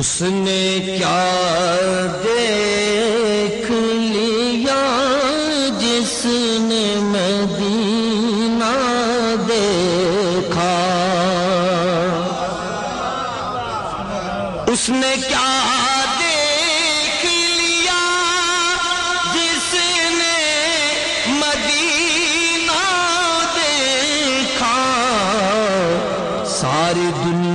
اس نے کیا دیکھ لیا جس نے مدینہ دیکھا؟ اس نے کیا دیکھ لیا جس نے مدینہ دیکھا؟ ساری دنیا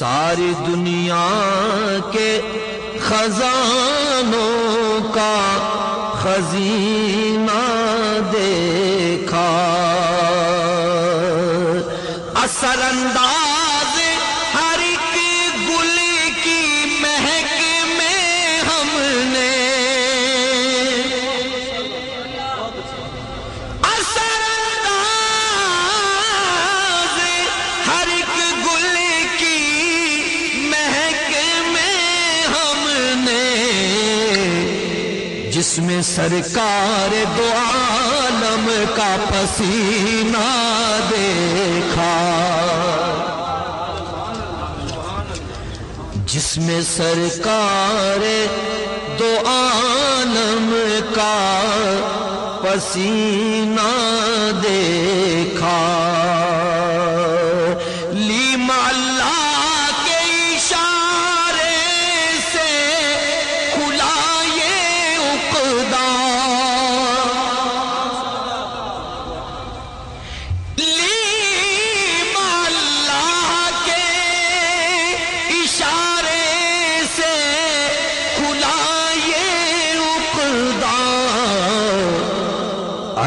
ساری دنیا کے خزانوں کا خزینہ دیکھا۔ اثر انداز جس میں سرکار دو عالم کا پسینہ دیکھا۔ جس میں سرکار دو عالم کا پسینہ دیکھا۔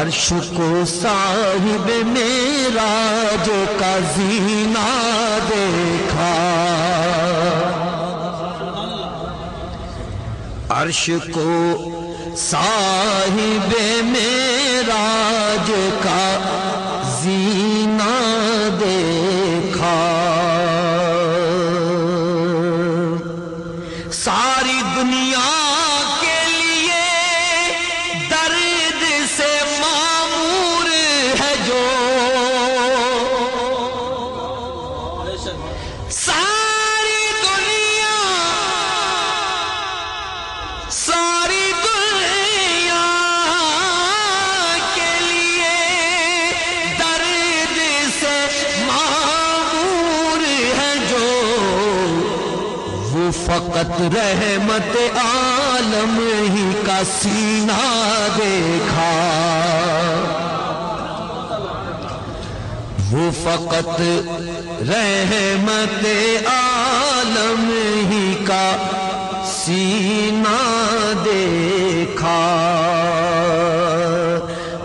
عرش کو صاحب میرا جو کا زینہ دیکھا۔ عرش کو صاحب میرا جو کا زینہ ساری دنیا ساری دنیا کے لیے درد سے معمور ہے جو وہ فقط رحمت عالم ہی کا سینہ دیکھا۔ وہ فقط رحمت عالم ہی کا سینہ دیکھا۔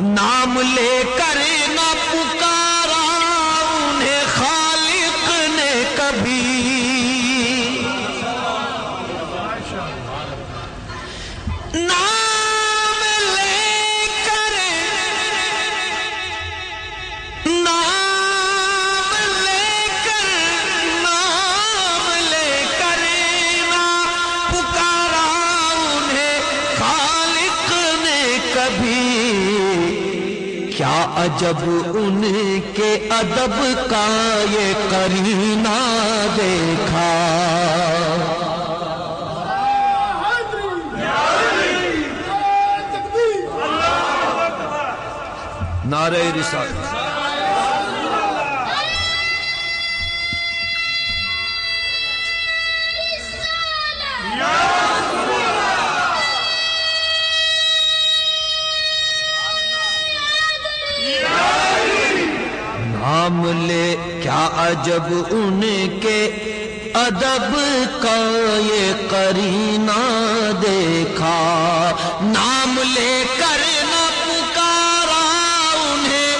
نام لے کر نہ پکارا انہیں خالق نے کبھی۔ نام کیا عجب ان کے ادب کا یہ کرینہ دیکھا؟ نعرہ رسالت۔ کیا عجب ان کے ادب کا یہ کرینہ دیکھا؟ نام لے کر نہ پکارا انہیں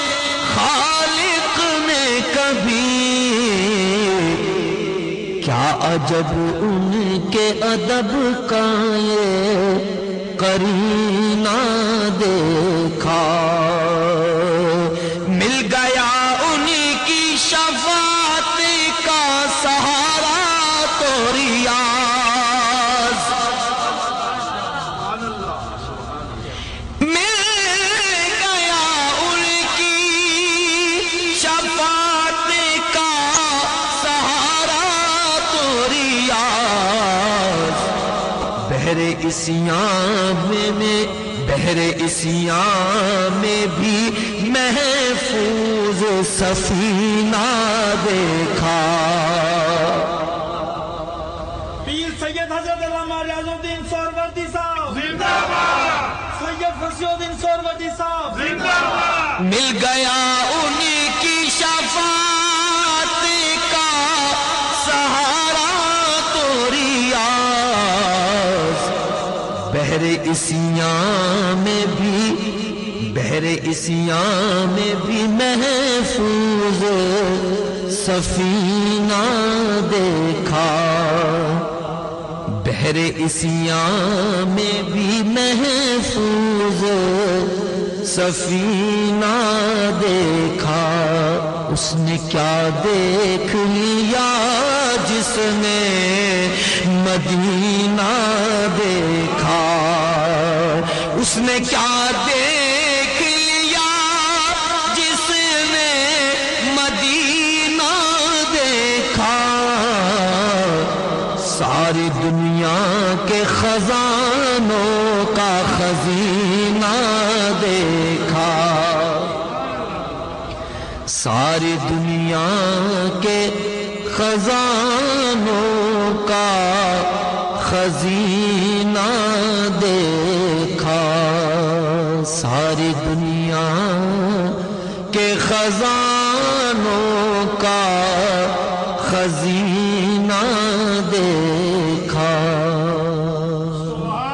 خالق نے کبھی۔ کیا عجب ان کے ادب کا یہ کرینہ دیکھا؟ اسیام میں بہر اسیام میں بھی محفوظ سفینہ دیکھا۔ پیر سید حضرت علامہ ریاض الدین سوروردی صاحب۔ زندہ سید فصیح الدین سوروردی صاحب۔ زندہ مل گیا انہی بہر اسیاں میں بھی، بہر اسیاں میں بھی محفوظ سفینہ دیکھا۔ بہر اسیاں میں بھی محفوظ سفینہ دیکھا۔ اس نے کیا دیکھ لیا جس نے مدینہ دیکھا؟ اس نے کیا دیکھ لیا جس نے مدینہ دیکھا؟ ساری دنیا کے خزانوں کا خزینہ دیکھا۔ ساری دنیا کے خزانوں کا خزینہ ساری دنیا کے خزان